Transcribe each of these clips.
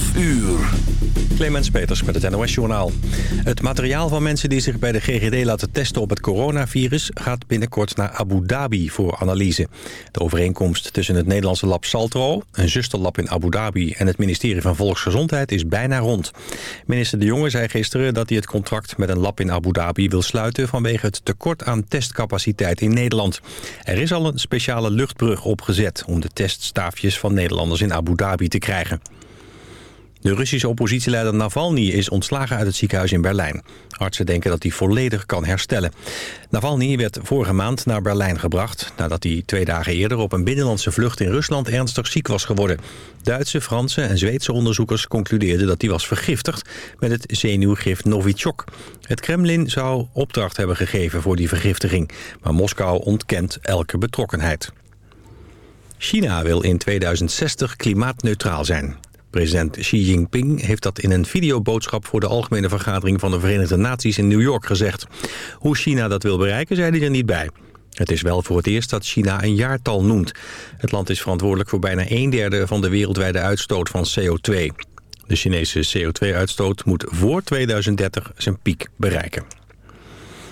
12 uur. Clemens Peters met het NOS-journaal. Het materiaal van mensen die zich bij de GGD laten testen op het coronavirus... gaat binnenkort naar Abu Dhabi voor analyse. De overeenkomst tussen het Nederlandse lab Saltro... een zusterlab in Abu Dhabi en het ministerie van Volksgezondheid is bijna rond. Minister De Jonge zei gisteren dat hij het contract met een lab in Abu Dhabi wil sluiten... vanwege het tekort aan testcapaciteit in Nederland. Er is al een speciale luchtbrug opgezet om de teststaafjes van Nederlanders in Abu Dhabi te krijgen. De Russische oppositieleider Navalny is ontslagen uit het ziekenhuis in Berlijn. Artsen denken dat hij volledig kan herstellen. Navalny werd vorige maand naar Berlijn gebracht... nadat hij twee dagen eerder op een binnenlandse vlucht in Rusland ernstig ziek was geworden. Duitse, Franse en Zweedse onderzoekers concludeerden dat hij was vergiftigd... met het zenuwgif Novichok. Het Kremlin zou opdracht hebben gegeven voor die vergiftiging... maar Moskou ontkent elke betrokkenheid. China wil in 2060 klimaatneutraal zijn. President Xi Jinping heeft dat in een videoboodschap... voor de Algemene Vergadering van de Verenigde Naties in New York gezegd. Hoe China dat wil bereiken, zei hij er niet bij. Het is wel voor het eerst dat China een jaartal noemt. Het land is verantwoordelijk voor bijna een derde van de wereldwijde uitstoot van CO2. De Chinese CO2-uitstoot moet voor 2030 zijn piek bereiken.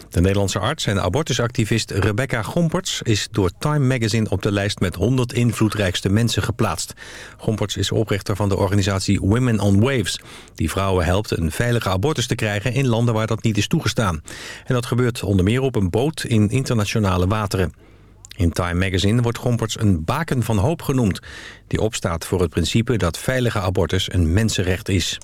De Nederlandse arts en abortusactivist Rebecca Gomperts... is door Time Magazine op de lijst met 100 invloedrijkste mensen geplaatst. Gomperts is oprichter van de organisatie Women on Waves... die vrouwen helpt een veilige abortus te krijgen... in landen waar dat niet is toegestaan. En dat gebeurt onder meer op een boot in internationale wateren. In Time Magazine wordt Gomperts een baken van hoop genoemd... die opstaat voor het principe dat veilige abortus een mensenrecht is.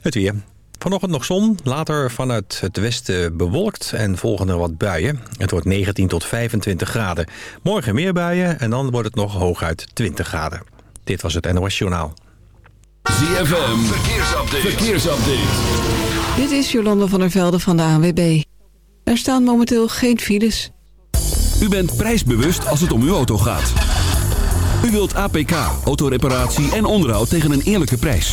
Het weer. Vanochtend nog zon, later vanuit het westen bewolkt en volgen er wat buien. Het wordt 19 tot 25 graden. Morgen meer buien en dan wordt het nog hooguit 20 graden. Dit was het NOS Journaal. ZFM, verkeersupdate. verkeersupdate. Dit is Jolanda van der Velde van de ANWB. Er staan momenteel geen files. U bent prijsbewust als het om uw auto gaat. U wilt APK, autoreparatie en onderhoud tegen een eerlijke prijs.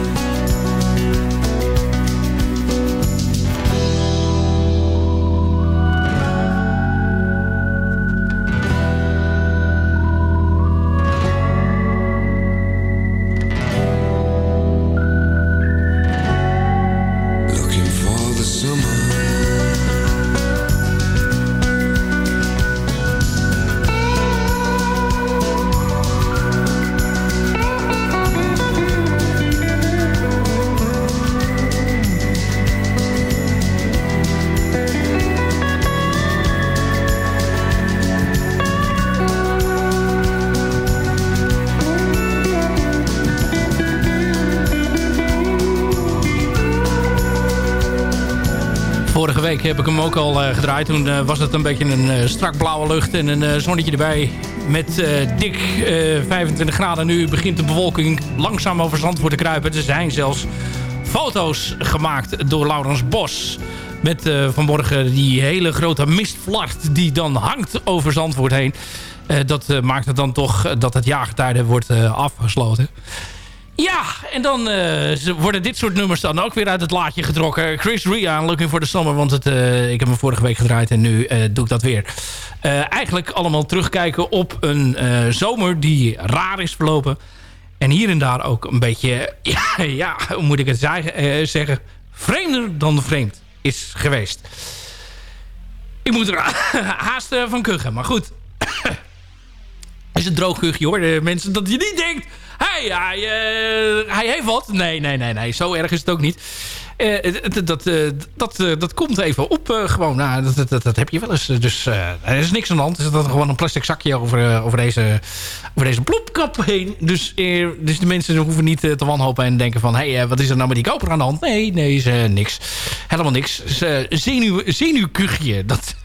Week heb ik hem ook al eh, gedraaid. Toen eh, was het een beetje een eh, strak blauwe lucht en een zonnetje erbij. Met dik eh, 25 graden. Nu begint de bewolking langzaam over Zandvoort te kruipen. Er zijn zelfs foto's gemaakt door Laurens Bos. Met vanmorgen die hele grote mistvlacht die dan hangt over Zandvoort heen. Dat maakt het dan toch dat het jaargetijde wordt afgesloten. En dan eh, worden dit soort nummers dan ook weer uit het laadje getrokken. Chris Ria, Looking for the Summer, want het, eh, ik heb hem vorige week gedraaid en nu eh, doe ik dat weer. Eigenlijk allemaal terugkijken op een zomer die raar is verlopen. En hier en daar ook een beetje, ja, hoe moet ik het zeggen, vreemder dan vreemd is geweest. Ik moet er haast van kuchen, maar goed. is een droog hoor, eh, mensen. Dat je niet denkt, hey, hij, eh, hij heeft wat. Nee, nee, nee, nee, zo erg is het ook niet. Eh, dat, dat, eh, dat, eh, dat komt even op eh, gewoon. Nou, dat, dat, dat heb je wel eens. Dus eh, er is niks aan de hand. Er zit gewoon een plastic zakje over, eh, over, deze, over deze plopkap heen. Dus, eh, dus de mensen hoeven niet eh, te wanhopen en denken van... hé, hey, eh, wat is er nou met die koper aan de hand? Nee, nee, is eh, niks. Helemaal niks. Eh, zenuw, zenuwkuchje. Dat,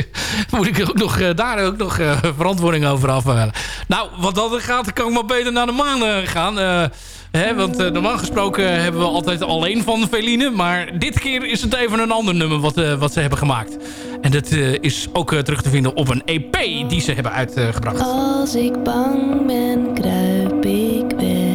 moet ik ook nog, eh, daar ook nog eh, verantwoording over afhalen. Nou, wat dat gaat, kan ik maar beter naar de maan eh, gaan. Want eh, normaal gesproken hebben we altijd alleen van Feline. Maar dit keer is het even een ander nummer wat, eh, wat ze hebben gemaakt. En dat eh, is ook terug te vinden op een EP die ze hebben uitgebracht. Als ik bang ben, kruip ik weg.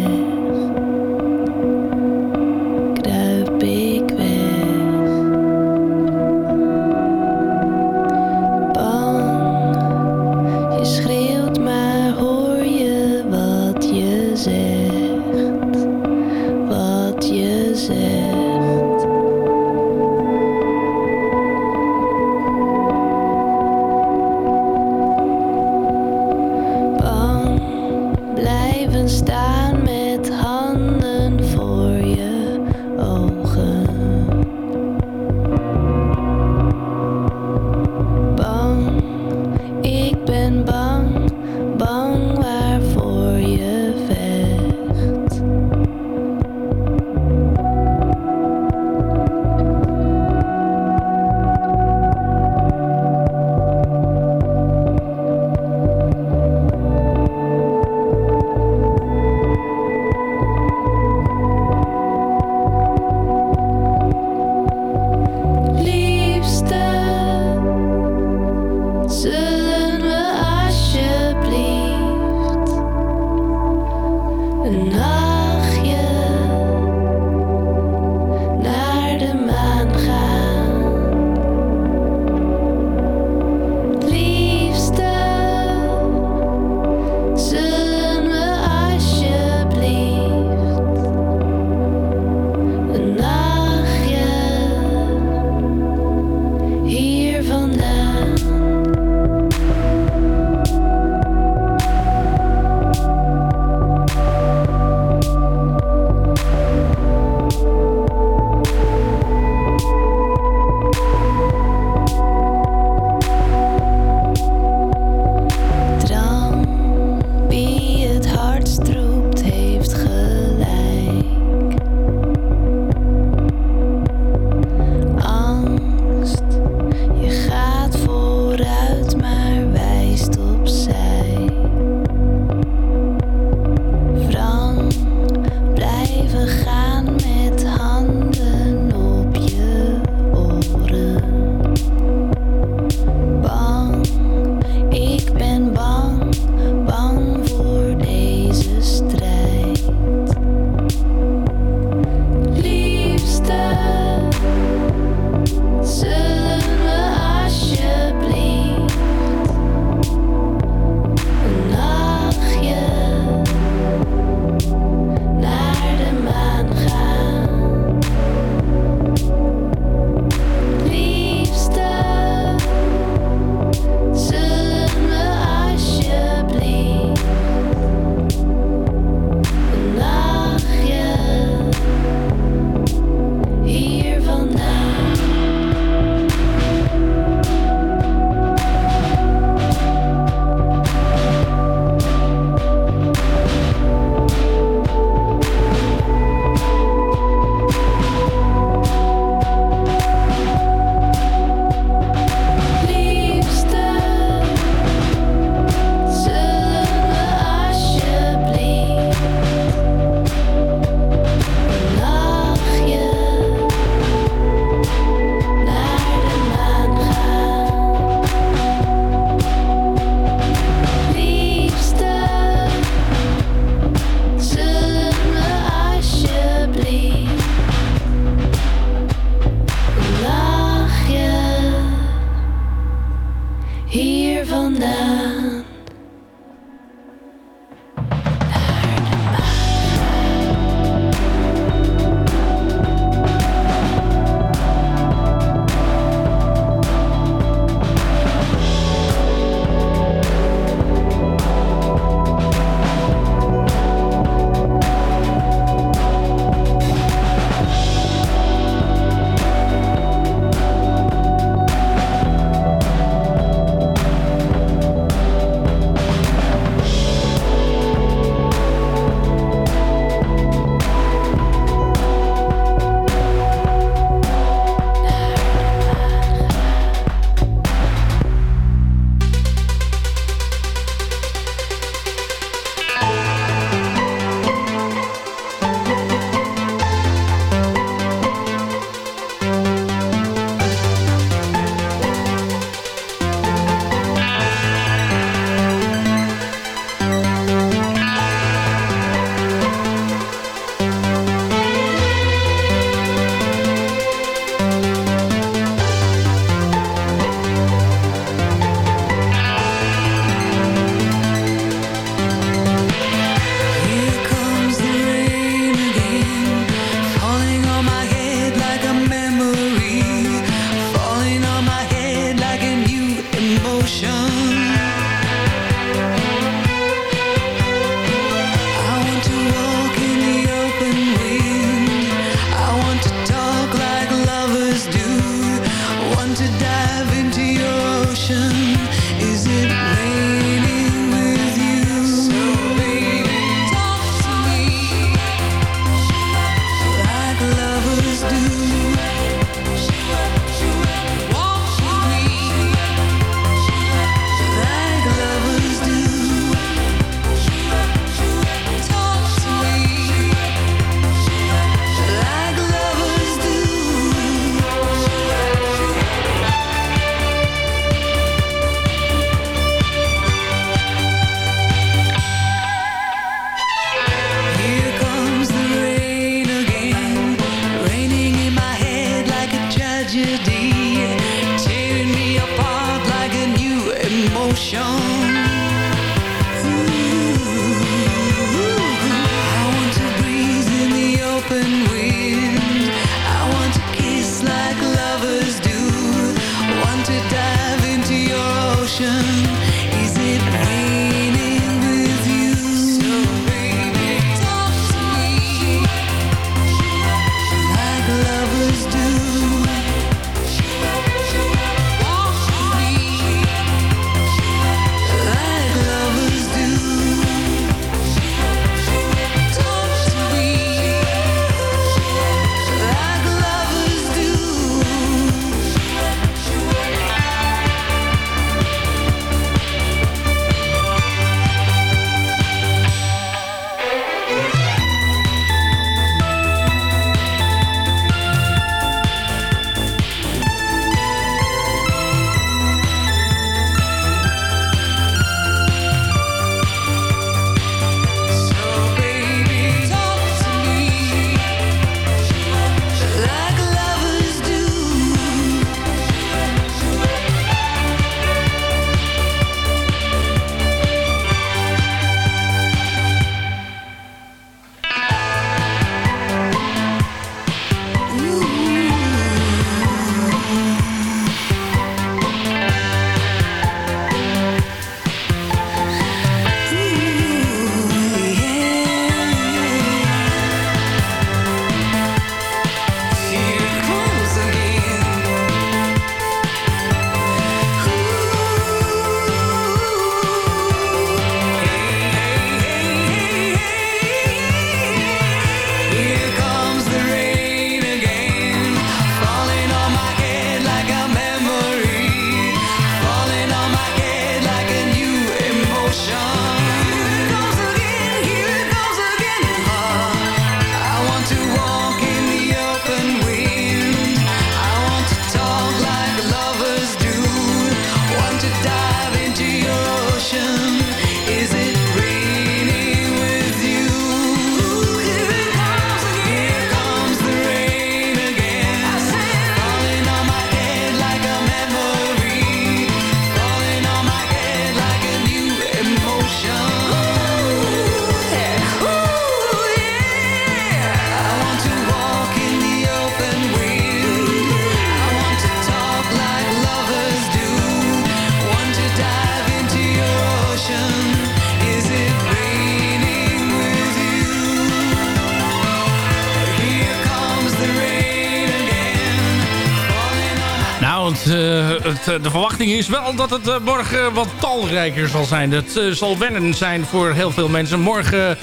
De verwachting is wel dat het eh, morgen wat talrijker zal zijn. Het eh, zal wennen zijn voor heel veel mensen. Morgen eh,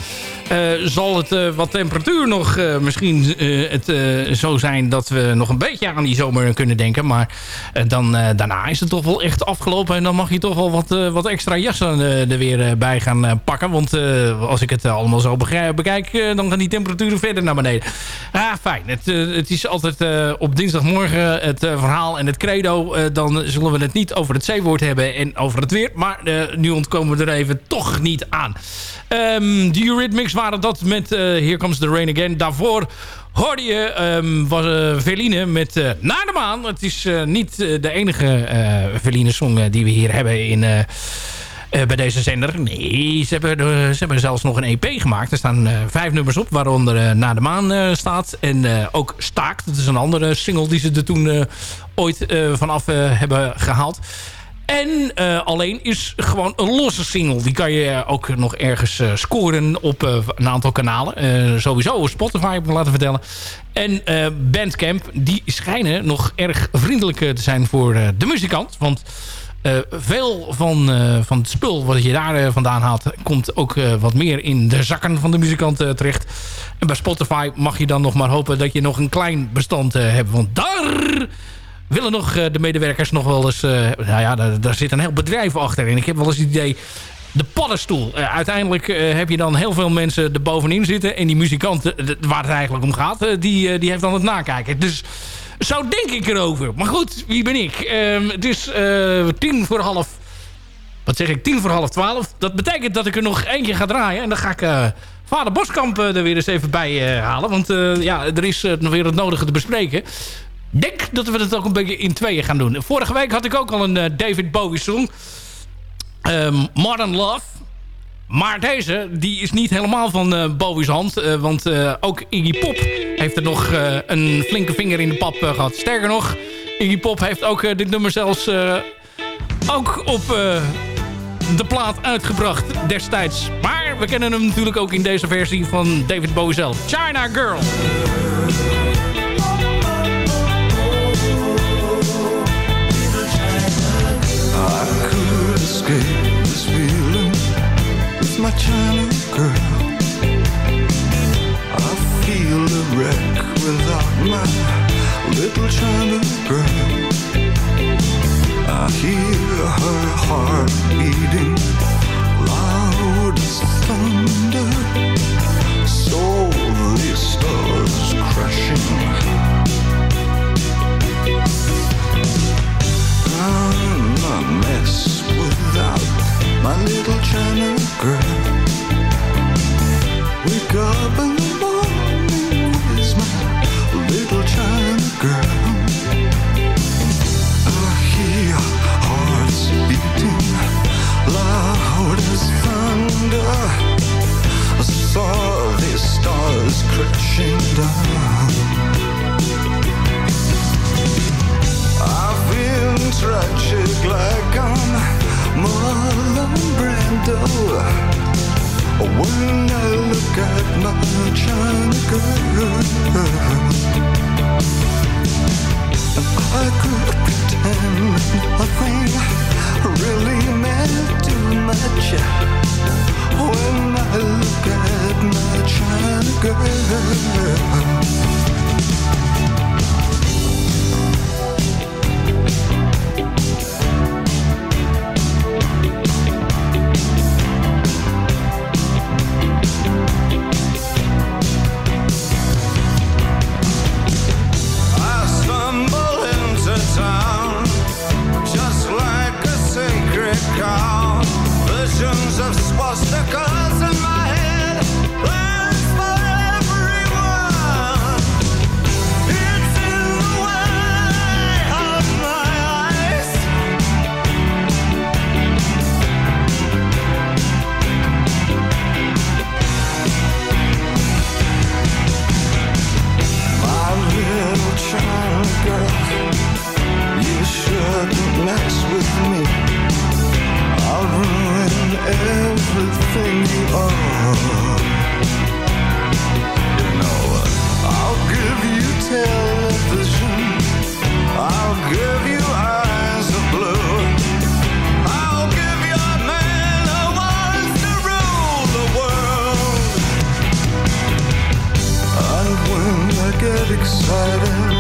zal het eh, wat temperatuur nog eh, misschien eh, het, eh, zo zijn... dat we nog een beetje aan die zomer kunnen denken. Maar eh, dan, eh, daarna is het toch wel echt afgelopen. En dan mag je toch wel wat, eh, wat extra jassen eh, er weer eh, bij gaan eh, pakken. Want eh, als ik het eh, allemaal zo bekijk... eh, dan gaan die temperaturen verder naar beneden. Ah, fijn. Het, eh, het is altijd eh, op dinsdagmorgen het eh, verhaal en het credo. Eh, dan zullen we het niet over het zeewoord hebben en over het weer. Maar eh, nu ontkomen we er even toch niet aan. Ehm de waren dat met eh, Here Comes the Rain Again. Daarvoor hoorde je ehm, was uh, Verline met eh, Naar de Maan. Het is eh, niet eh, de enige eh Verline-song eh, die we hier hebben in... eh, eh, bij deze zender. Nee, ze hebben, eh, ze hebben zelfs nog een EP gemaakt. Er staan eh, vijf nummers op, waaronder eh, Naar de Maan eh, staat. En eh, ook Staakt, dat is een andere single die ze er toen eh, ooit eh, vanaf eh, hebben gehaald. En eh, alleen is gewoon een losse single. Die kan je ook nog ergens eh, scoren op eh, een aantal kanalen. Eh, sowieso Spotify, heb ik laten vertellen. En eh, Bandcamp, die schijnen nog erg vriendelijk eh, te zijn voor eh, de muzikant. Want eh, veel van, eh, van het spul wat je daar eh, vandaan haalt... komt ook eh, wat meer in de zakken van de muzikant eh, terecht. En bij Spotify mag je dan nog maar hopen... dat je nog een klein bestand eh, hebt. Want daar willen nog eh, de medewerkers nog wel eens... eh, nou ja, daar, zit een heel bedrijf achter. En ik heb wel eens het idee... De paddenstoel. Eh, uiteindelijk heb je dan heel veel mensen er bovenin zitten. En die muzikant, waar het eigenlijk om gaat... die, die heeft dan het nakijken. Dus zo denk ik erover. Maar goed, wie ben ik? Ehm, het is tien voor half... Wat zeg ik? Tien voor half twaalf. Dat betekent dat ik er nog eentje ga draaien. En dan ga ik... eh, Vader Boskamp er weer eens even bij halen. Want ja, er is nog weer het nodige te bespreken. Denk dat we het ook een beetje in tweeën gaan doen. Vorige week had ik ook al een eh, David Bowie song. Ehm, Modern Love. Maar deze, die is niet helemaal van eh, Bowie's hand. eh, want ook Iggy Pop heeft er nog een flinke vinger in de pap eh, gehad. Sterker nog, Iggy Pop heeft ook dit nummer zelfs ook op de plaat uitgebracht destijds. Maar we kennen hem natuurlijk ook in deze versie van David Bowie zelf. China Girl. This feeling my China girl. I feel a wreck without my little China girl. I hear her heart beating loud as thunder. So the stars crashing. My little China fighting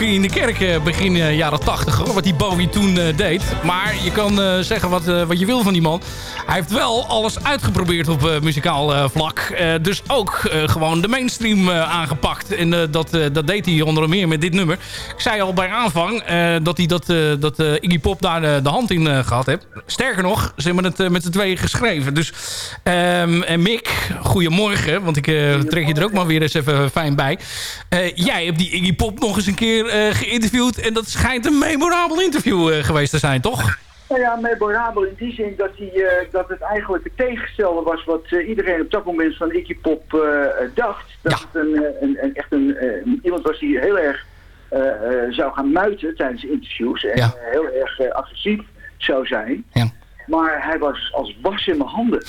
in de kerk eh, begin eh, jaren 80, hoor, wat die Bowie toen eh, deed. Maar je kan zeggen wat, wat je wil van die man. Hij heeft wel alles uitgeprobeerd op eh, muzikaal eh, vlak. Eh, dus ook gewoon de mainstream aangepakt. En dat, dat deed hij onder meer met dit nummer. Ik zei al bij aanvang dat hij dat, dat Iggy Pop daar de, hand in eh, gehad heeft. Sterker nog, ze hebben het met z'n tweeën geschreven. Dus, ehm, en Mick, goedemorgen. Want ik trek je er ook maar weer eens even fijn bij. Jij hebt die Iggy Pop nog eens een keer geïnterviewd. En dat schijnt een memorabel interview geweest te zijn, toch? Nou ja, memorabel in die zin dat, hij, eh, dat het eigenlijk het tegengestelde was wat eh, iedereen op dat moment van Iggy Pop eh, dacht. Dat het een, een, een- echt een, iemand was die heel erg zou gaan muiten tijdens de interviews en Ja. heel erg agressief zou zijn. Ja. Maar hij was als was in mijn handen.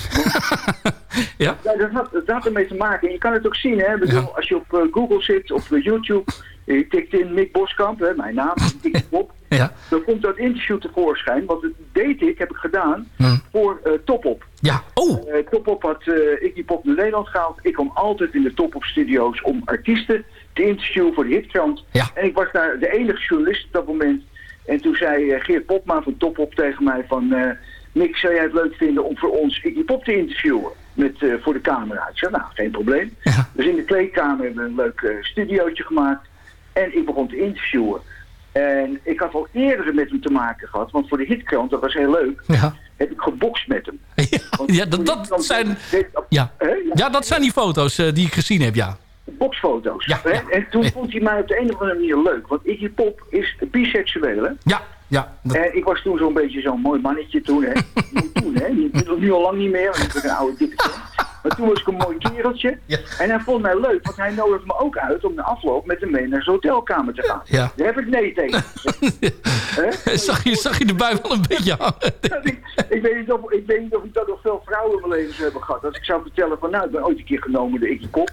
ja? dat, had, dat had ermee te maken. En je kan het ook zien, hè. Ik bedoel, Als je op Google zit, op YouTube, je tikt in Mick Boskamp, hè, mijn naam, Iggy Pop. Ja. Dan komt dat interview tevoorschijn. Want dat deed ik, heb ik gedaan, voor eh Topop. Ja, oh. Eh, Topop had eh Iggy Pop naar Nederland gehaald. Ik kwam altijd in de Topop studio's om artiesten te interviewen voor de hitkrant. En ik was daar de enige journalist op dat moment. En toen zei eh, Geert Popma van Topop tegen mij van... eh Mick, zou jij het leuk vinden om voor ons Iggy Pop te interviewen? Met, eh, voor de camera. Ik zei, nou, geen probleem. Dus in de kleedkamer hebben we een leuk eh, studiootje gemaakt. En ik begon te interviewen. En ik had al eerder met hem te maken gehad. Want voor de hitkrant, dat was heel leuk, Ja. heb ik gebokst met hem. Ja, dat, dat zijn, ja. ja, dat zijn die foto's eh, die ik gezien heb, ja. boxfoto's. hè? En toen vond hij mij op de een of andere manier leuk. Want Iggy Pop is biseksueel, hè? Ja, ja. En ik was toen zo'n beetje zo'n mooi mannetje toen, hè? Toen, hè? Nu, nu al lang niet meer, want ik ben een oude dikke. Maar toen was ik een mooi kereltje. En hij vond mij leuk, want hij nodigde me ook uit om de afloop met hem mee naar zijn hotelkamer te gaan. Ja. Daar heb ik nee tegen gezegd. Zag, je, zag je erbij wel een beetje hangen? ik, weet niet of, ik weet niet of ik dat nog veel vrouwen in mijn leven hebben gehad. Als ik zou vertellen van, nou, ik ben ooit een keer genomen door Iggy Pop.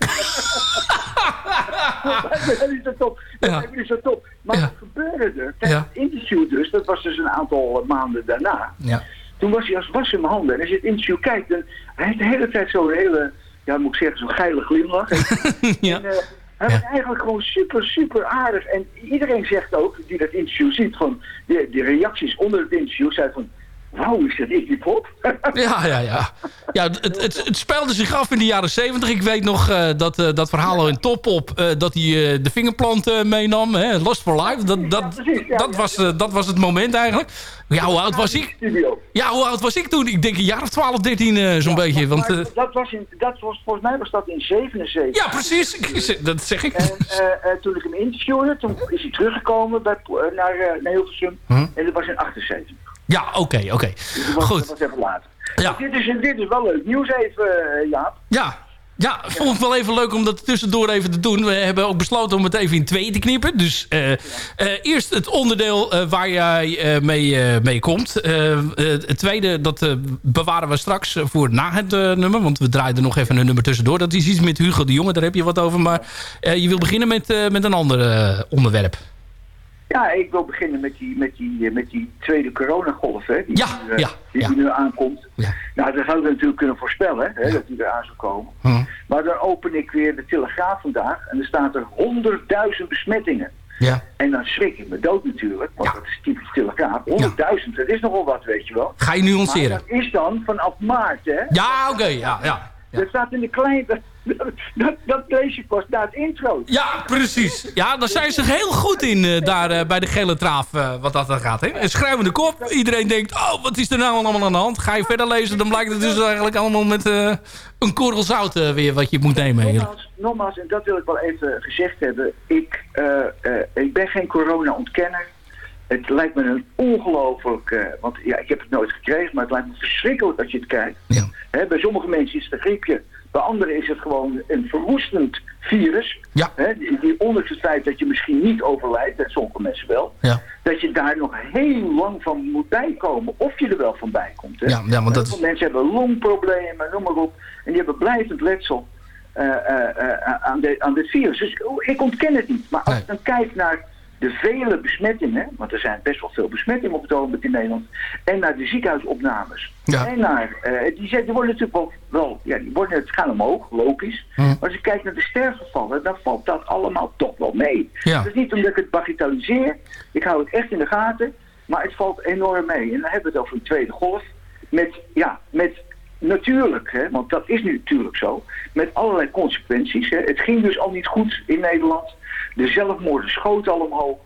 dat is zo top. Dat is zo top. Maar wat gebeurde er? Tijdens het interview dus, dat was dus een aantal maanden daarna. Ja. Toen was hij als was in mijn handen. En als je het interview kijkt, dan, hij heeft de hele tijd zo'n hele, ja, moet ik zeggen, zo'n geile glimlach. ja. En, eh, hij was eigenlijk gewoon super, super aardig. En iedereen zegt ook, die dat interview ziet, van de, de reacties onder het interview, zei van, wauw, is dat Iggy Pop? Ja, ja, ja. Ja, het, het, het speelde zich af in de jaren 70. Ik weet nog eh, dat, eh, dat verhaal in Top op eh, dat hij de vingerplant meenam. Hè? Lost for Life. Dat, dat, dat, was, dat was het moment eigenlijk. Ja, hoe oud was ik? Ja, hoe oud was ik toen? Ik denk een jaar of 12, 13 eh, zo'n beetje. Want, dat was in, dat was, volgens mij was dat in 77. ja, precies. Ik- Dat zeg ik. En toen ik hem interviewde, toen is hij teruggekomen bij, naar, naar Hilversum. Hm? En dat was in 78. Ja, oké, oké. Goed. dat was even. Ja. Dit, is, dit is wel leuk nieuws even, eh, Jaap. Ja, ja, vond ik wel even leuk om dat tussendoor even te doen. We hebben ook besloten om het even in twee te knippen. Dus eh, eh, eerst het onderdeel waar jij mee, mee komt. Het tweede, dat bewaren we straks voor na het nummer. Want we draaien er nog even een nummer tussendoor. Dat is iets met Hugo de Jonge, daar heb je wat over. Maar je wil beginnen met, met een ander onderwerp. Ja, ik wil beginnen met die, met die, eh, met die tweede coronagolf, hè, die, Ja, nu, eh, ja, die ja. nu aankomt. Ja. Nou, dat hadden we natuurlijk kunnen voorspellen, hè, dat die eraan zou komen. Hm. Maar dan open ik weer de Telegraaf vandaag en er staat er 100.000 besmettingen. Ja. En dan schrik ik me dood natuurlijk, want dat is typisch Telegraaf. 100.000, dat is nogal wat, weet je wel. Ga je nuanceren? Maar dat is dan vanaf maart, hè? Ja, oké, ja, ja. Dat staat in de kleine... Dat, dat, lees je pas na het intro. Ja, precies. Ja, daar zijn ze heel goed in eh, daar eh, bij de gele traaf eh, wat dat dan gaat. Hè? Een schrijvende kop. Iedereen denkt, oh, wat is er nou allemaal aan de hand? Ga je verder lezen, dan blijkt het dus eigenlijk allemaal met een korrel zout weer wat je moet nemen. Nogmaals, nogmaals, en dat wil ik wel even gezegd hebben. Ik, ik ben geen corona-ontkenner. Het lijkt me een ongelooflijk... want ja, ik heb het nooit gekregen, maar het lijkt me verschrikkelijk als je het kijkt. Hè, bij sommige mensen is het een griepje. Bij anderen is het gewoon een verwoestend virus. Ja. Hè, die, ondanks het feit dat je misschien niet overlijdt, en sommige mensen wel, Ja. dat je daar nog heel lang van moet bijkomen. Of je er wel van bijkomt. Hè. Ja, ja, want dat is- mensen hebben longproblemen, noem maar op. En die hebben blijvend letsel eh, eh, eh, aan, de, aan dit virus. Dus ik ontken het niet. Maar als ik dan kijk naar de vele besmettingen, want er zijn best wel veel besmettingen op het ogenblik in Nederland, en naar de ziekenhuisopnames. Ja. En naar, eh, die, zijn, die worden natuurlijk wel, wel ja, die worden, het gaan omhoog, logisch. Hm. Maar als je kijkt naar de sterfgevallen, dan valt dat allemaal toch wel mee. Ja. Dat is niet omdat ik het bagatelliseer, ik hou het echt in de gaten, maar het valt enorm mee. En dan hebben we het over een tweede golf, met, ja, met natuurlijk, hè, want dat is nu natuurlijk zo, met allerlei consequenties. Hè. Het ging dus al niet goed in Nederland. De zelfmoorden schoten al omhoog.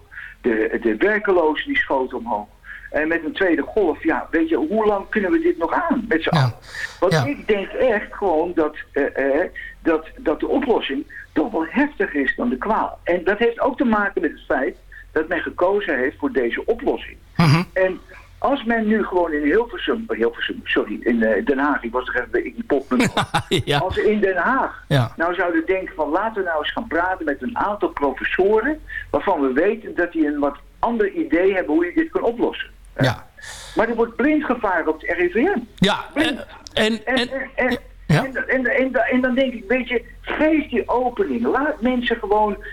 De, de werkelozen die schoten omhoog. En met een tweede golf, ja, weet je, hoe lang kunnen we dit nog aan met z'n allen? Want Ja. ik denk echt gewoon dat, eh, eh, dat, dat de oplossing toch wel heftiger is dan de kwaal. En dat heeft ook te maken met het feit dat men gekozen heeft voor deze oplossing. Mhm. En als men nu gewoon in Hilversum, eh, Hilversum sorry, in eh, Den Haag, ik was nog even Iggy Pop, ja. als in Den Haag Ja. nou zouden denken van laten we nou eens gaan praten met een aantal professoren waarvan we weten dat die een wat ander idee hebben hoe je dit kan oplossen. Ja. Maar er wordt blind gevaren op het RIVM. Ja, Blind. en, En, en, en, dan denk ik, weet je, geef die opening. Laat mensen gewoon, eh,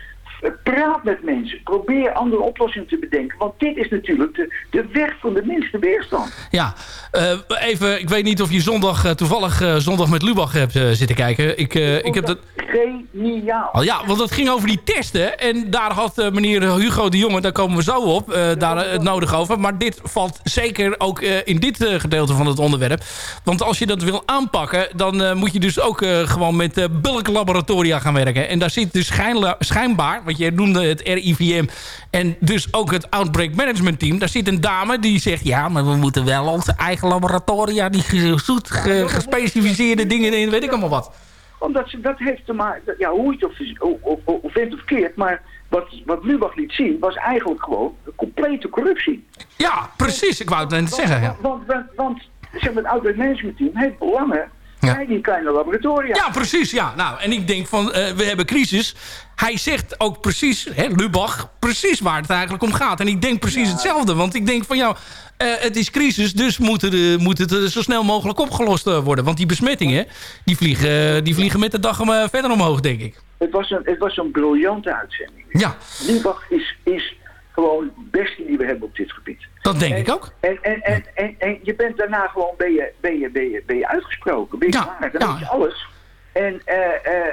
praat met mensen. Probeer andere oplossingen te bedenken. Want dit is natuurlijk de, de weg van de minste weerstand. Ja, eh, even, ik weet niet of je zondag eh, toevallig eh, zondag met Lubach hebt zitten kijken. Ik, eh, ik heb dat... Geniaal. Oh ja, want dat ging over die testen. En daar had meneer Hugo de Jonge, daar komen we zo op, daar het nodig over. Maar dit valt zeker ook in dit gedeelte van het onderwerp. Want als je dat wil aanpakken, dan moet je dus ook gewoon met eh bulklaboratoria gaan werken. En daar zit dus schijnbaar, want je noemde het RIVM en dus ook het Outbreak Management Team. Daar zit een dame die zegt, ja, maar we moeten wel onze eigen laboratoria, die zoet ge- gespecificeerde dingen in, weet ik allemaal wat. Omdat ze, dat heeft te maken, ja, hoe je het of, of, of, of vindt of keert, maar wat, wat Lubach liet zien was eigenlijk gewoon complete corruptie. Ja, precies. Ik wou het net zeggen. Ja. Want, want, want zeg maar, het outbreak management team heeft belangen bij die kleine laboratoria. Ja, precies. Ja. Nou, en ik denk van, eh, we hebben crisis. Hij zegt ook precies, hè, Lubach, precies waar het eigenlijk om gaat. En ik denk precies hetzelfde. Want ik denk van, jou, eh, het is crisis, dus moet, er, moet het zo snel mogelijk opgelost eh, worden. Want die besmettingen, die vliegen, die vliegen met de dag verder omhoog, denk ik. Het was een, het was een briljante uitzending. Ja. Lubach is, is gewoon het beste die we hebben op dit gebied. Dat denk ik ook. En, en, en, en, en je bent daarna gewoon ben je, ben je, ben je, ben je uitgesproken. Ben je klaar. Dan je alles. En eh, eh,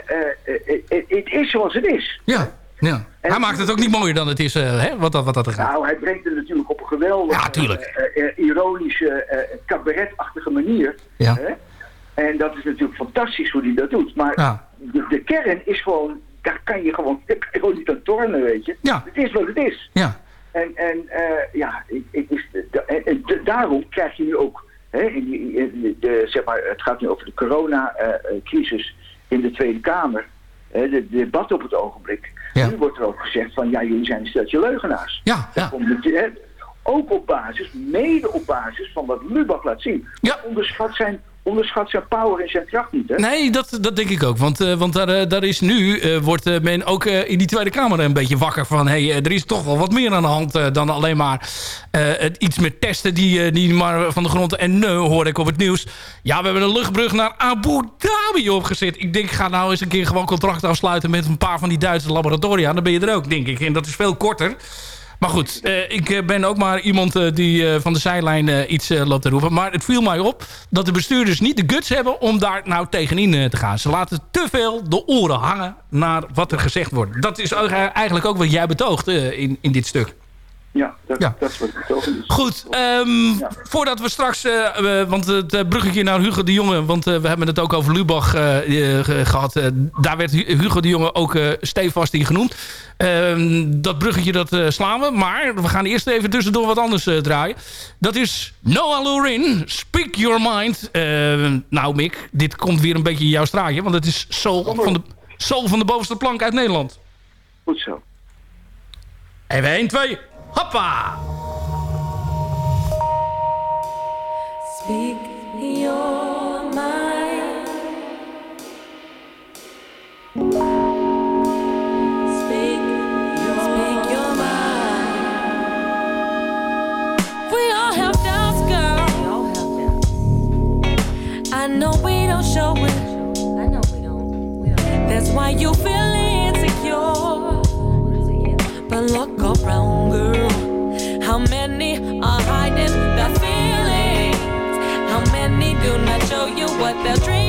eh, het is zoals het is. Ja. ja. Hij maakt het ook niet mooier dan het is, hè, wat, dat, wat dat er gaat. Nou, hij brengt het natuurlijk op een geweldige, Ja, eh, ironische, cabaretachtige manier. Ja. Hè? En dat is natuurlijk fantastisch hoe hij dat doet. Maar Ja. de, de kern is gewoon, daar kan je gewoon, daar kan je gewoon niet aan tornen, weet je. Ja. Het is wat het is. Ja. En, en eh, ja, ik, ik, is, de- en, en de- daarom krijg je nu ook, hè, in die, in de, zeg maar, het gaat nu over de coronacrisis in de Tweede Kamer, hè, de, de debat op het ogenblik. Nu wordt er ook gezegd van, ja, jullie zijn een steltje leugenaars. Ja, Dat komt het, hè, ook op basis, mede op basis van wat Lubach laat zien. Onderschat, zijn, onderschat zijn power en zijn kracht niet, hè? Nee, dat, dat denk ik ook. Want, eh, want daar, eh, daar is nu, eh, wordt men ook in die Tweede Kamer een beetje wakker van... hey, er is toch wel wat meer aan de hand dan alleen maar het, iets met testen die, die maar van de grond... En nu hoorde ik op het nieuws, ja, we hebben een luchtbrug naar Abu Dhabi opgezet. Ik denk, ga nou eens een keer gewoon contract afsluiten met een paar van die Duitse laboratoria. Dan ben je er ook, denk ik. En dat is veel korter. Maar goed, eh, ik eh, ben ook maar iemand eh, die van de zijlijn iets loopt te roepen. Maar het viel mij op dat de bestuurders niet de guts hebben om daar nou tegenin te gaan. Ze laten te veel de oren hangen naar wat er gezegd wordt. Dat is eigenlijk ook wat jij betoogt in, in dit stuk. Ja, dat, dat is wat ik betogen. Goed, ehm, voordat we straks... eh, want het eh, bruggetje naar Hugo de Jonge... want we hebben het ook over Lubach eh, eh, ge- gehad. eh, daar werd Hu- Hugo de Jonge ook stevast in genoemd. Ehm, dat bruggetje dat slaan we. Maar we gaan eerst even tussendoor wat anders draaien. Dat is Noah Lorin, Speak Your Mind. Ehm, nou Mick, dit komt weer een beetje in jouw straatje... want het is soul van de, soul van de bovenste plank uit Nederland. Goed zo. Even 1, 2, hoppa! Speak your mind. Speak, speak your mind. We all have doubts, girl. We all have doubts. I know we don't show it. I know we don't. That's why you feel insecure. But look around, girl. but they'll.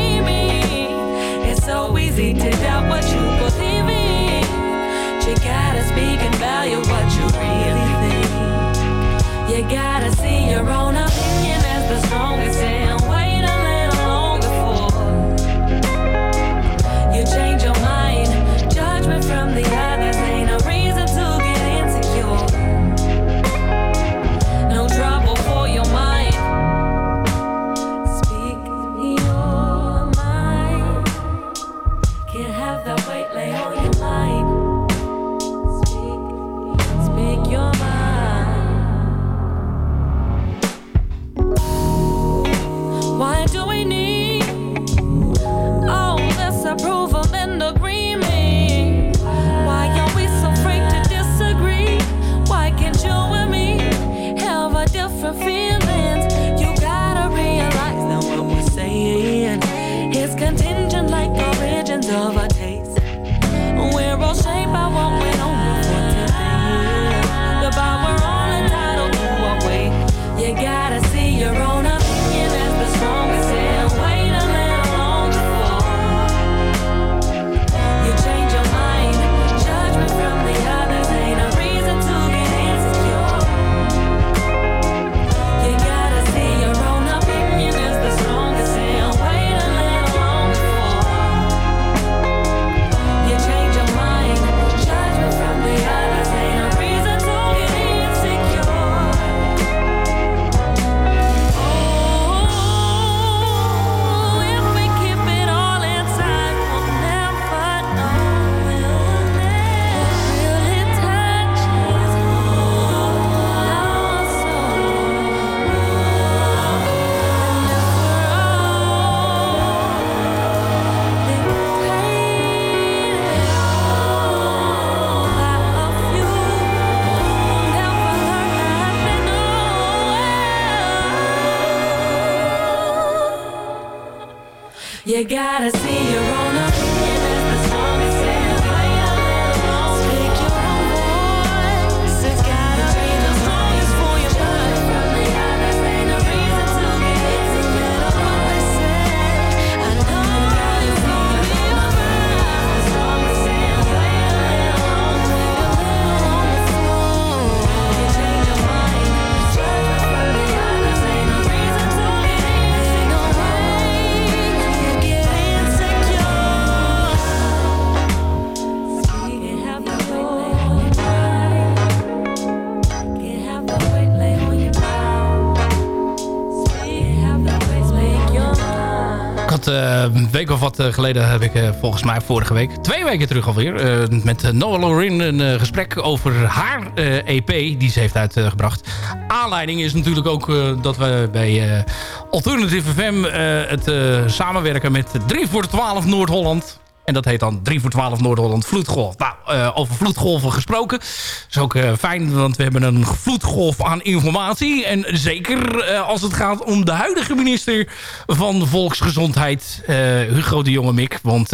Een week of wat eh, geleden, heb ik eh, volgens mij vorige week, twee weken terug alweer, eh, met eh, Noah Lorin een eh, gesprek over haar eh, EP die ze heeft uitgebracht. Aanleiding is natuurlijk ook eh, dat we bij eh, Alternative FM eh, het eh, samenwerken met 3 voor 12 Noord-Holland. En dat heet dan 3 voor 12 Noord-Holland Vloedgolf. Nou, eh, over vloedgolven gesproken. Dat is ook eh, fijn, want we hebben een vloedgolf aan informatie. En zeker eh, als het gaat om de huidige minister van Volksgezondheid, Hugo de Jonge Mik. Want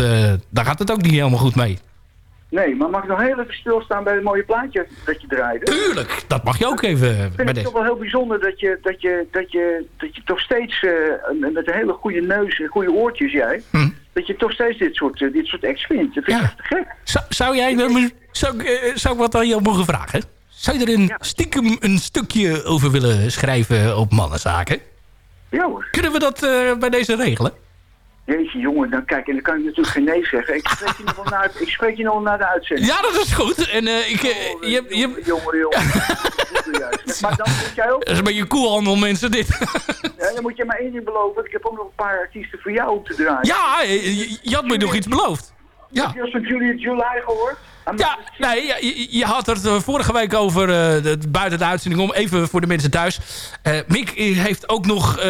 daar gaat het ook niet helemaal goed mee. Nee, maar mag ik nog heel even stilstaan bij het mooie plaatje dat je draaide? Tuurlijk, dat mag je ook even Ik vind het deze. toch wel heel bijzonder dat je, dat je, dat je, dat je toch steeds, met een hele goede neus en goede oortjes jij, Hm. Dat je toch steeds dit soort, eh, dit soort acts vindt. Dat vind ik echt te gek. Zou, zou jij, dan- zou, ik, eh, zou ik wat aan jou mogen vragen? Zou je er een stiekem een stukje over willen schrijven op mannenzaken? Ja hoor. Kunnen we dat eh, bij deze regelen? Jeetje jongen, dan kijk, en dan kan ik natuurlijk geen nee zeggen. Ik spreek je nog wel na, ik spreek je nog wel na de uitzending. Ja, dat is goed. En eh, ik, eh, je, je, Jongen, jongen. Maar dan moet jij ook... dat is een beetje koelhandel, mensen, dit. Ja, dan moet je maar één ding beloven. Ik heb ook nog een paar artiesten voor jou te draaien. ja, eh, je, je had me nog iets beloofd. Ja. Heb je al van Julia July gehoord? Ja, nee, je, je had het eh, vorige week over, eh, het- buiten de uitzending om, even voor de mensen thuis. Eh, Mick heeft ook nog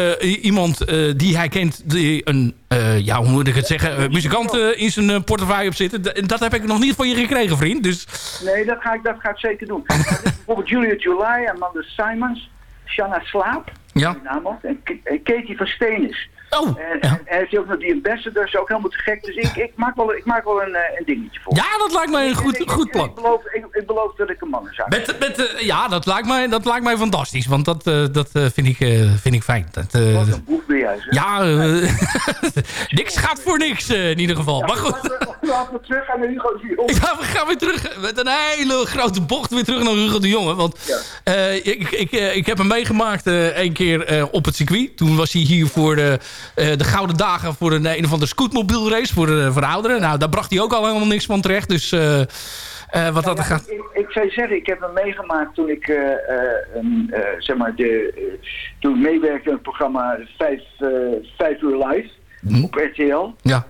iemand die hij kent, die een, ja, hoe moet ik het zeggen, muzikant in zijn portefeuille op zitten. En dat heb ik nog niet van je gekregen, vriend. Dus Nee, dat ga ik, dat ga ik zeker doen. Bijvoorbeeld Julia July, Amanda Simons, Shanna Slaap, Ja. naam en Katie van Steenis. Oh, en, en, en heeft hij ook nog die ambassadors, ook helemaal te gek. Dus ik, ik maak wel, ik maak wel een, eh, een dingetje voor. ja, dat lijkt mij een goed, ik, goed plan. ik, beloof, ik, ik beloof dat ik een man zou Met, met, eh, ja, dat lijkt, mij, dat lijkt mij fantastisch. Want dat, eh, dat vind, ik, vind ik fijn. Dat, Wat een boef ben jij, zeg. ja, niks gaat voor niks in ieder geval. Maar goed. We, laten we terug gaan naar Hugo de Jong. Ja, we gaan weer terug met een hele grote bocht weer terug naar Hugo de Jonge. Want eh, ik, ik, ik heb hem meegemaakt eh één keer eh, op het circuit. Toen was hij hier voor de, de Gouden Dagen voor een, een of andere scootmobielrace voor, de, voor de ouderen. Nou, daar bracht hij ook al helemaal niks van terecht. Dus eh, eh, wat dat Ja, gaat... ik, ik zou je zeggen, ik heb hem meegemaakt toen ik, eh, eh, eh, zeg maar, de, eh, toen ik meewerkte in het programma 5 vijf uur live op RTL. Ja.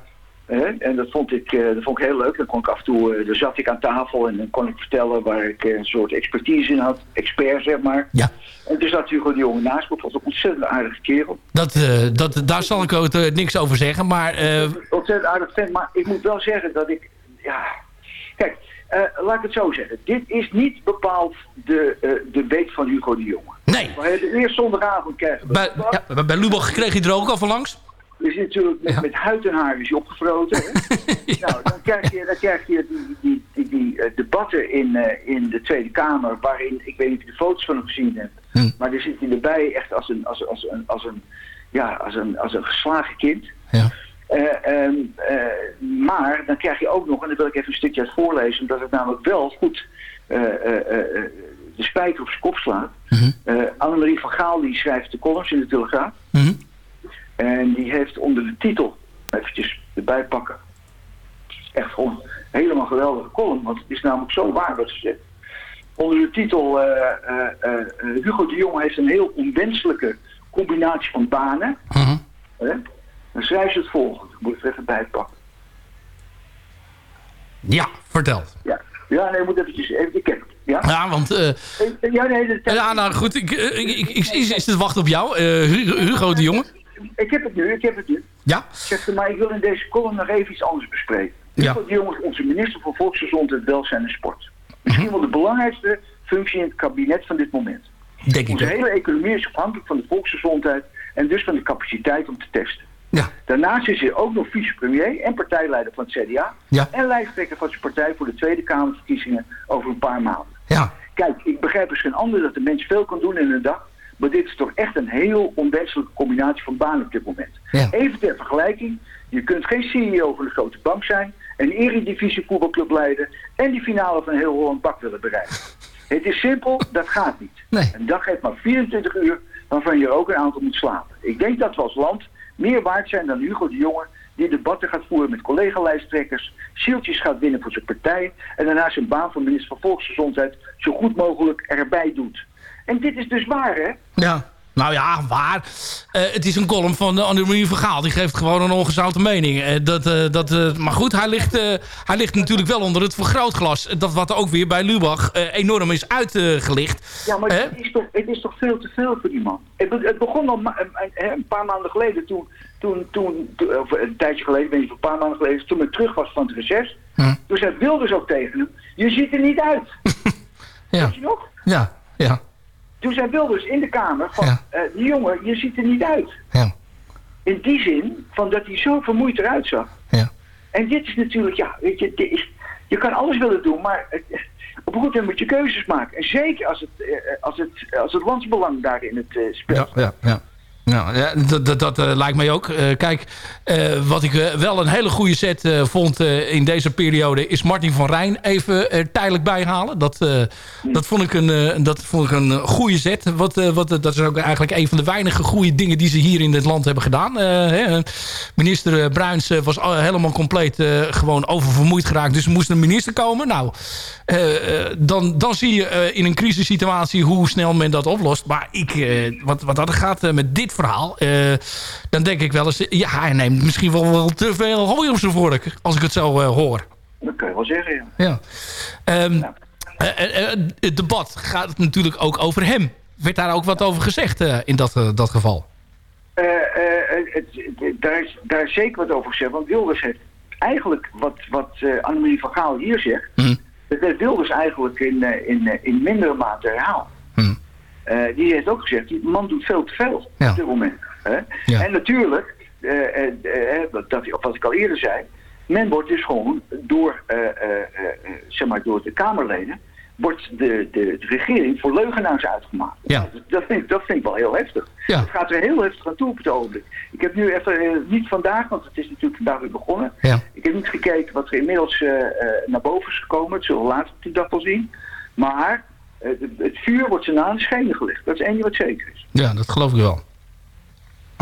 En dat vond, ik, eh, dat vond ik heel leuk. Dan kon ik af en toe, eh, dan zat ik aan tafel en dan kon ik vertellen waar ik eh, een soort expertise in had. Expert, zeg maar. Ja. En toen zat Hugo de Jonge naast me. Vond het een ontzettend aardige kerel. Dat, dat, daar zal ik ook niks over zeggen. Maar Ontzettend aardig vent. Maar ik moet wel zeggen dat ik, ja... Kijk, laat ik het zo zeggen. Dit is niet bepaald de, de week van Hugo de Jonge. Nee. We hebben eerst zondagavond krijgen bij, ja, bij Lubach kreeg je er ook al van langs. Hij natuurlijk met, met huid en haar is hij opgefroten. Hè? Nou, dan krijg je, dan krijg je die, die, die, die eh, debatten in, eh, in de Tweede Kamer, waarin, ik weet niet of je de foto's van hem gezien hebt, Hm. maar daar zit hij erbij echt als een, als, als, een, als, een, ja, als, een, als een geslagen kind. Ja. Eh, ehm, eh, maar dan krijg je ook nog, en daar wil ik even een stukje uit voorlezen, omdat het namelijk wel goed de spijker op zijn kop slaat. Eh, Annemarie van Gaal die schrijft de columns in de Telegraaf. Mhm. En die heeft onder de titel, eventjes erbij pakken, echt gewoon een helemaal geweldige column, want het is namelijk zo waar wat ze zegt. Onder de titel eh, eh, eh, Hugo de Jong heeft een heel onwenselijke combinatie van banen. Mhm. Hè? Dan schrijft ze het volgende, moet ik er even bij pakken. Ja, vertel. Ja, ja nee, ik moet eventjes, even, ik heb. Ja, Ja, want... ja nee, ja, nou goed. Ik, ik, ik, ik, is, is het wachten op jou, Hu- Hugo de Jonge? Ik heb het nu, ik heb het nu. Ja? Zegt ze, maar ik wil in deze column nog even iets anders bespreken. Ja. Hugo de Jong is onze minister voor Volksgezondheid, Welzijn en Sport. Misschien wel de belangrijkste functie in het kabinet van dit moment. Denk ik Onze hele economie is afhankelijk van de volksgezondheid en dus van de capaciteit om te testen. Ja. Daarnaast is hij ook nog vicepremier en partijleider van het CDA Ja. en lijsttrekker van zijn partij voor de Tweede Kamerverkiezingen over een paar maanden. Ja. Kijk, ik begrijp als geen ander dat de mens veel kan doen in een dag, maar dit is toch echt een heel onwenselijke combinatie van banen op dit moment. Ja. Even ter vergelijking, je kunt geen CEO van een grote bank zijn, een eredivisie voetbalclub leiden en die finale van heel Holland Bak willen bereiken. Het is simpel, dat gaat niet. Nee. Een dag heeft maar 24 uur, waarvan je ook een aantal moet slapen. Ik denk dat we als land meer waard zijn dan Hugo de Jonge, die debatten gaat voeren met collega-lijsttrekkers, zieltjes gaat winnen voor zijn partij en daarna zijn baan van minister van Volksgezondheid zo goed mogelijk erbij doet. En dit is dus waar, hè? Ja. Nou ja, waar. Eh, het is een column van uh, Annemarie van Gaal. Die geeft gewoon een ongezouten mening. Eh, dat, eh, dat, eh, maar goed, hij ligt, eh, hij ligt natuurlijk wel onder het vergrootglas. Dat wat ook weer bij Lubach eh, enorm is uitgelicht. Ja, maar het is, toch, het is toch veel te veel voor die man. Het, het begon al een, paar maanden geleden, toen, toen, toen, of een tijdje geleden, weet of een paar maanden geleden, toen ik terug was van het reces. Hm. Toen zei Wilders ook tegen hem, je ziet er niet uit. Ja. Weet je nog? Ja, ja, Toen zei Wilders in de Kamer van, Ja. eh, die jongen, je ziet er niet uit. ja. In die zin, van dat hij zo vermoeid eruit zag. Ja. En dit is natuurlijk, ja, weet je, dit is, je kan alles willen doen, maar op een goed moment moet je keuzes maken. En zeker als het, eh, als het, als het landsbelang daar in het eh, spel Ja, ja, ja. Nou, ja, dat, dat, dat eh, lijkt mij ook. Eh, kijk, eh, wat ik wel een hele goede set vond in deze periode... is Martin van Rijn even tijdelijk bijhalen. Dat, dat vond ik een, dat vond ik een goede set. Wat, wat, dat is ook eigenlijk een van de weinige goede dingen... die ze hier in dit land hebben gedaan. Hè. Minister Bruins was al helemaal compleet gewoon oververmoeid geraakt. Dus er moest een minister komen. Nou, dan, dan zie je in een crisissituatie hoe snel men dat oplost. Maar ik, wat, wat dat gaat met dit verhaal... eh, dan denk ik wel eens... ja, hij neemt misschien wel, wel te veel hooi op zijn vork... als ik het zo eh, hoor. Dat kan je wel zeggen, ja. Ja. Ehm, eh, het debat gaat natuurlijk ook over hem. Werd daar ook wat over gezegd in dat, dat geval? Daar, is, daar is zeker wat over gezegd. Want Wilders heeft eigenlijk wat, wat eh Annemarie van Gaal hier zegt... Hm. dat heeft Wilders eigenlijk in, in, in mindere mate herhaald. Eh, die heeft ook gezegd, die man doet veel te veel Ja. op dit moment. Hè? Ja. En natuurlijk, eh, eh, dat, wat ik al eerder zei... men wordt dus gewoon door, zeg maar door de Kamerleden... wordt de, de, de regering voor leugenaars uitgemaakt. Ja. Dat, vind, ik- dat vind ik wel heel heftig. Ja. Het gaat er heel heftig aan toe op het ogenblik. Ik heb nu even, niet vandaag, want het is natuurlijk vandaag weer begonnen. Ja. Ik heb niet gekeken wat er inmiddels naar boven is gekomen. Het zullen we later op de dag wel zien. Maar het- het vuur wordt ze na de schenen gelegd. Dat is één ding wat zeker is. Ja, dat geloof ik wel.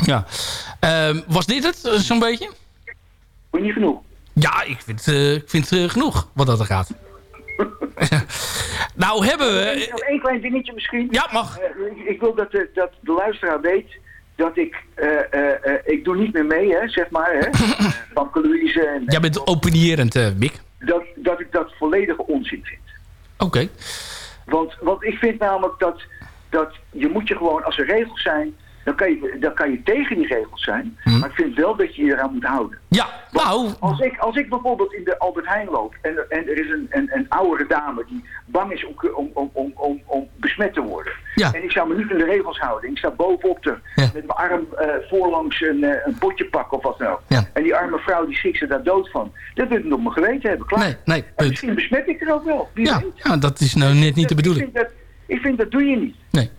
Ja. Ehm, was dit het, eh, zo'n beetje? Vond je niet genoeg? Ja, ik vind, eh, ik vind eh, genoeg wat dat er gaat. nou hebben we... Nog één klein dingetje misschien. Ja, mag. Eh, ik, ik wil dat de, dat de luisteraar weet dat ik... eh, eh, eh, ik doe niet meer mee, hè, zeg maar. Hè, van Louise. En, Jij bent opinierend, eh Mick. dat, dat ik dat volledige onzin vind. Oké. Want, want ik vind namelijk dat, dat je moet je gewoon, als er regels zijn, dan kan je, dan kan je tegen die regels zijn. Maar ik vind wel dat je je eraan moet houden. Ja, nou... Als ik, als ik bijvoorbeeld in de Albert Heijn loop en, er- en er is een, een, een oudere dame die bang is om, om, om, om, besmet te worden. Ja. En ik zou me niet aan de regels houden. Ik sta bovenop de, met mijn arm eh, voorlangs een, eh, een potje pakken of wat dan ook. Ja. En die arme vrouw die schrikt ze daar dood van. Dat wil ik nog mijn geweten hebben, klaar. Nee, nee, En misschien besmet ik er ook wel. Wie Ja, weet. ja, dat is nou net niet de Ik bedoeling. vind dat, ik vind dat doe je niet. Nee.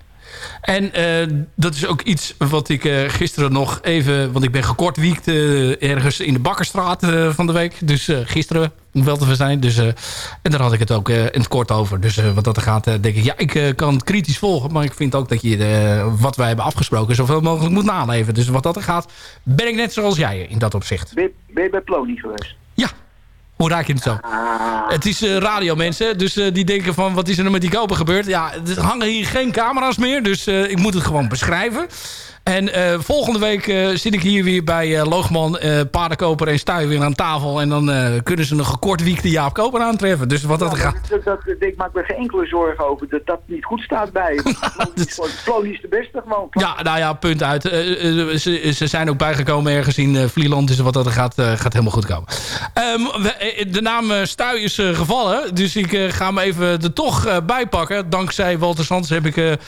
En eh, dat is ook iets wat ik eh, gisteren nog even... Want ik ben gekortwiekt eh ergens in de Bakkerstraat van de week. Dus gisteren, om wel te zijn. Dus, en daar had ik het ook in het kort over. Dus wat dat er gaat, denk ik... Ja, ik kan het kritisch volgen. Maar ik vind ook dat je wat wij hebben afgesproken... zoveel mogelijk moet naleven. Dus wat dat er gaat, ben ik net zoals jij in dat opzicht. Ben je bij Plony geweest? Hoe raak je het zo? Het is eh, radio, mensen. Dus eh, die denken van, wat is er nou met die kopen gebeurd? Ja, er hangen hier geen camera's meer. Dus eh, ik moet het gewoon beschrijven. En eh, volgende week eh, zit ik hier weer bij eh, Loogman, Paardenkoper en Stuy weer aan tafel. En dan kunnen ze een gekortwiekte Jaap Koper aantreffen. Dus wat dat gaat... dat, ik maak me geen enkele zorgen over dat dat niet goed staat bij. Plony is de beste gewoon. Ja, nou ja, punt uit. Ze, ze zijn ook bijgekomen ergens in Vlieland. Dus wat dat gaat, gaat helemaal goed komen. Ehm, we- eh, de naam Stuy is gevallen. Dus ik ga hem even er toch eh, bij pakken. Dankzij Walter Sands heb ik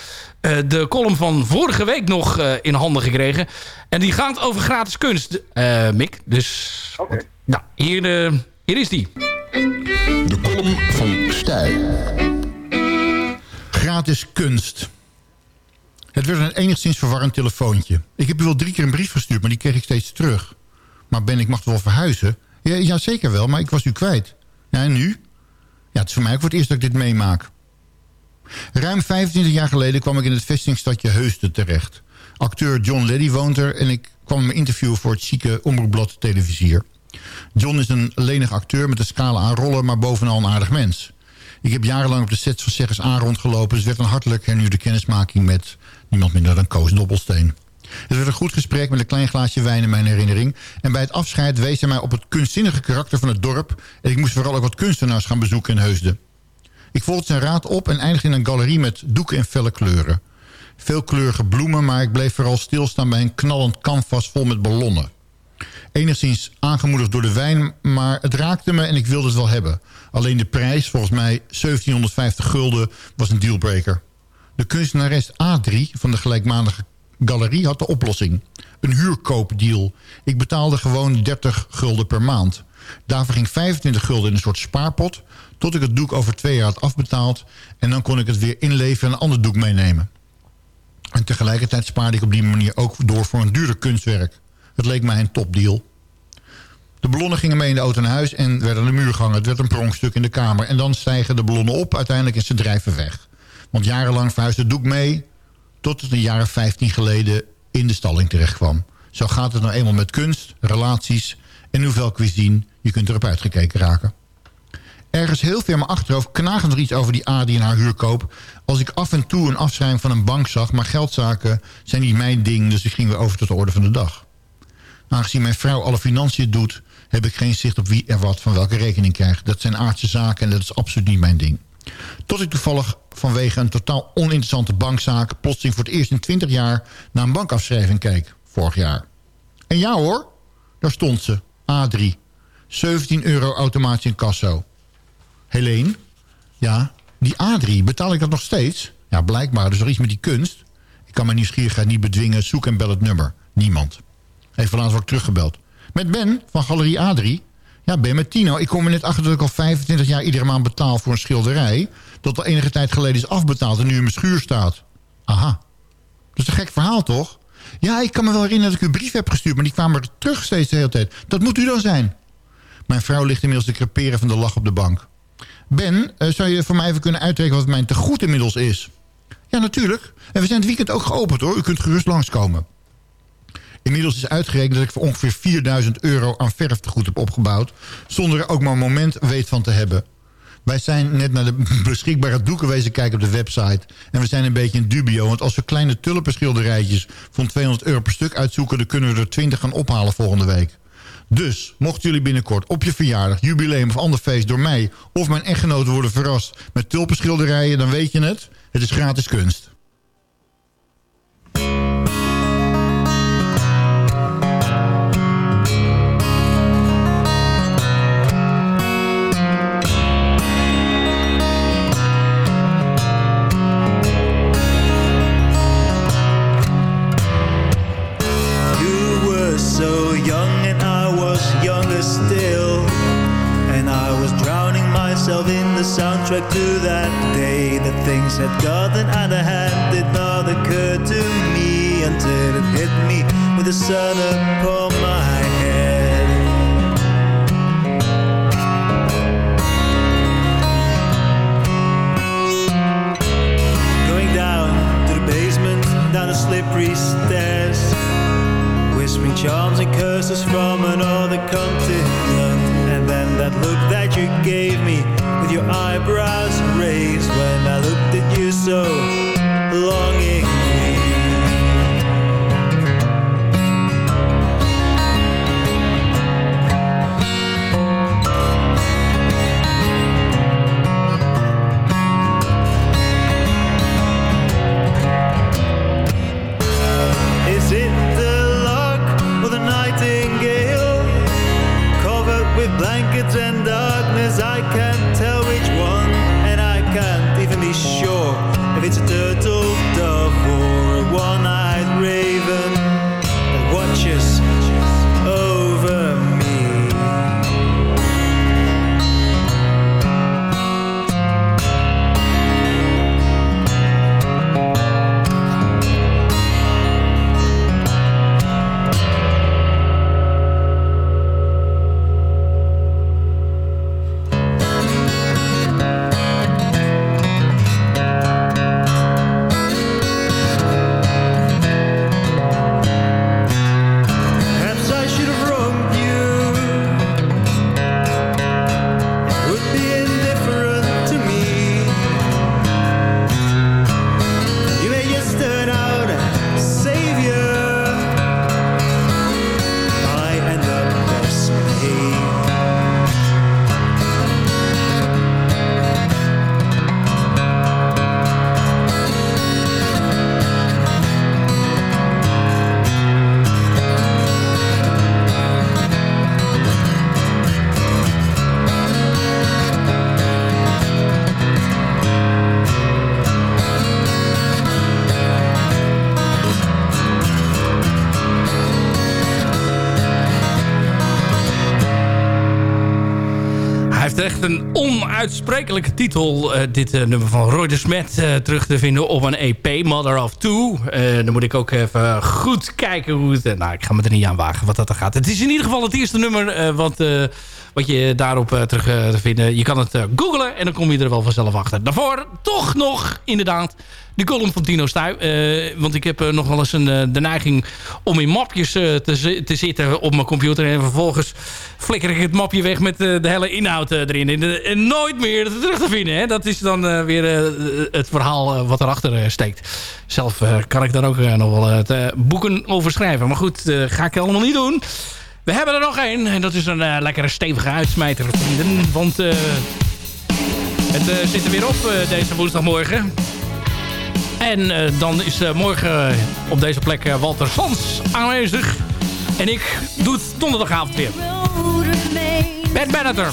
eh, de column van vorige week nog eh, in handen gekregen. En die gaat over gratis kunst, eh, Mick. Dus nou, hier, eh, hier is die. De column van Stijl. Gratis kunst. Het werd een enigszins verwarrend telefoontje. Ik heb u wel drie keer een brief gestuurd, maar die kreeg ik steeds terug. Maar Ben, ik mag wel verhuizen? Ja, ja, zeker wel, maar ik was u kwijt. Ja, en nu? Ja, het is voor mij ook voor het eerst dat ik dit meemaak. Ruim 25 jaar geleden kwam ik in het vestingstadje Heusden terecht. Acteur John Leddy woont er en ik kwam me interviewen voor het chique omroepblad Televisier. John is een lenig acteur met een scala aan rollen, maar bovenal een aardig mens. Ik heb jarenlang op de sets van Zeggens A rondgelopen... dus werd een hartelijk hernieuwde kennismaking met Niemand minder dan Koos Dobbelsteen. Het werd een goed gesprek met een klein glaasje wijn in mijn herinnering. En bij het afscheid wees hij mij op het kunstzinnige karakter van het dorp. En ik moest vooral ook wat kunstenaars gaan bezoeken in Heusden. Ik volgde zijn raad op en eindigde in een galerie met doeken en felle kleuren. Veelkleurige bloemen, maar ik bleef vooral stilstaan bij een knallend canvas vol met ballonnen. Enigszins aangemoedigd door de wijn, maar het raakte me en ik wilde het wel hebben. Alleen de prijs, volgens mij 1750 gulden, was een dealbreaker. De kunstenares A3 van de gelijkmatige galerie had de oplossing. Een huurkoopdeal. Ik betaalde gewoon 30 gulden per maand. Daarvoor ging 25 gulden in een soort spaarpot... tot ik het doek over twee jaar had afbetaald... en dan kon ik het weer inleveren en een ander doek meenemen. En tegelijkertijd spaarde ik op die manier ook door voor een duurder kunstwerk. Het leek mij een topdeal. De ballonnen gingen mee in de auto naar huis en werden de muur gehangen. Het werd een pronkstuk in de kamer. En dan stijgen de ballonnen op. Uiteindelijk is ze drijven weg. Want jarenlang verhuisde het doek mee... tot het een jaar of 15 geleden in de stalling terecht kwam. Zo gaat het nou eenmaal met kunst, relaties en hoeveel cuisine. Je kunt erop uitgekeken raken. Ergens heel ver in mijn achterhoofd knagend er iets over die Adi en haar huurkoop... als ik af en toe een afschrijving van een bank zag... maar geldzaken zijn niet mijn ding, dus ik ging weer over tot de orde van de dag. Aangezien mijn vrouw alle financiën doet... heb ik geen zicht op wie er wat van welke rekening krijgt. Dat zijn aardse zaken en dat is absoluut niet mijn ding. Tot ik toevallig vanwege een totaal oninteressante bankzaak... plotseling voor het eerst in 20 jaar naar een bankafschrijving keek. Vorig jaar. En ja hoor, daar stond ze. A3. 17 euro automatisch in kasso. Helene? Ja, die A3, betaal ik dat nog steeds? Ja, blijkbaar. Er is iets met die kunst. Ik kan mijn nieuwsgierigheid niet bedwingen. Zoek en bel het nummer. Niemand. Even laatst word ik teruggebeld. Met Ben van Galerie A3. Ja, Ben met Tino. Ik kom er net achter dat ik al 25 jaar iedere maand betaal voor een schilderij. Dat al enige tijd geleden is afbetaald en nu in mijn schuur staat. Aha. Dat is een gek verhaal, toch? Ja, ik kan me wel herinneren dat ik u een brief heb gestuurd... maar die kwamen er terug steeds de hele tijd. Dat moet u dan zijn. Mijn vrouw ligt inmiddels te creperen van de lach op de bank. Ben, eh, zou je voor mij even kunnen uitrekenen wat mijn tegoed inmiddels is? Ja, natuurlijk. En we zijn het weekend ook geopend hoor. U kunt gerust langskomen. Inmiddels is uitgerekend dat ik voor ongeveer 4000 euro aan verftegoed heb opgebouwd... zonder er ook maar een moment weet van te hebben. Wij zijn net naar de beschikbare doeken wezen kijken op de website. En we zijn een beetje in dubio. Want als we kleine tulpenschilderijtjes van 200 euro per stuk uitzoeken... dan kunnen we er 20 gaan ophalen volgende week. Dus, mochten jullie binnenkort op je verjaardag, jubileum of ander feest... door mij of mijn echtgenoten worden verrast met tulpenschilderijen... dan weet je het, het is gratis kunst. Myself in the soundtrack to that day. That things had gotten out of hand did not occur to me until it hit me with the sun upon my head. Going down to the basement, down the slippery stairs. Whispering charms and curses from another continent. Look that you gave me with your eyebrows raised when I looked at you so blankets and darkness, I can't tell which one, and I can't even be sure if it's a turtle onuitsprekelijke titel. eh, dit eh, nummer van Roy de Smet eh, terug te vinden op een EP, Mother of Two. Dan moet ik ook even goed kijken hoe het... nou, ik ga me er niet aan wagen wat dat er gaat. Het is in ieder geval het eerste nummer wat, wat je daarop terug te vinden. Je kan het googlen en dan kom je er wel vanzelf achter. Daarvoor toch nog inderdaad de column van Tino Stuy. Eh, want ik heb eh, nog wel eens een, eh, de neiging om in mapjes te, te zitten op mijn computer. En vervolgens flikker ik het mapje weg met de hele inhoud erin. En, nooit meer terug te vinden. Hè? Dat is dan weer het verhaal wat erachter steekt. Zelf kan ik daar ook nog wel het, boeken over schrijven. Maar goed, ga ik allemaal niet doen. We hebben er nog één. En dat is een eh, lekkere stevige uitsmijter, vrienden. Want het zit er weer op deze woensdagmorgen. En eh, dan is eh, morgen op deze plek eh, Walter Sans aanwezig. En ik doe het donderdagavond weer. Bad Banneter.